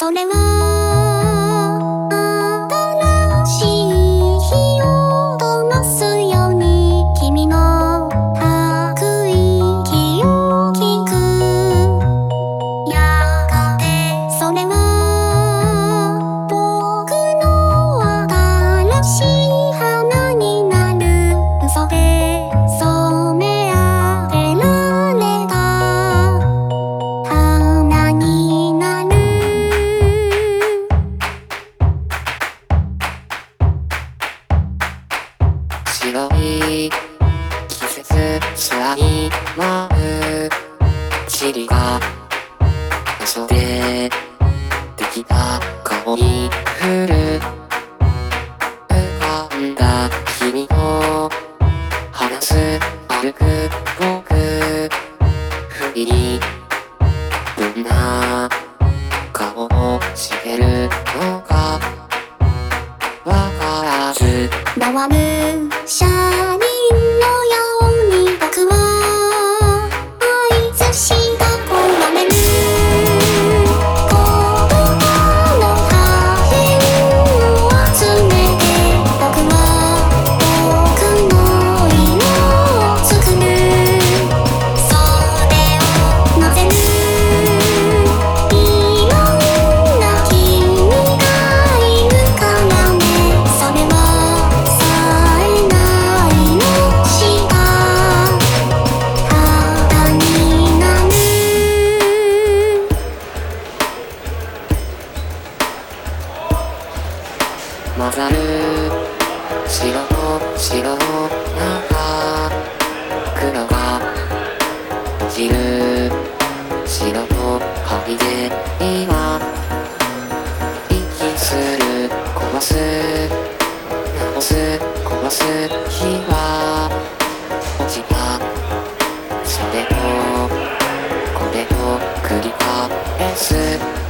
それは白い季節空に舞う。塵が嘘でできた。顔に降る。浮かんだ君と話す。歩く。僕。不意に山。混ざる。白と白の中黒が。る白と鍵で今。息する。壊す。直す。壊す。日は。落ちた。それをこれを繰り返す。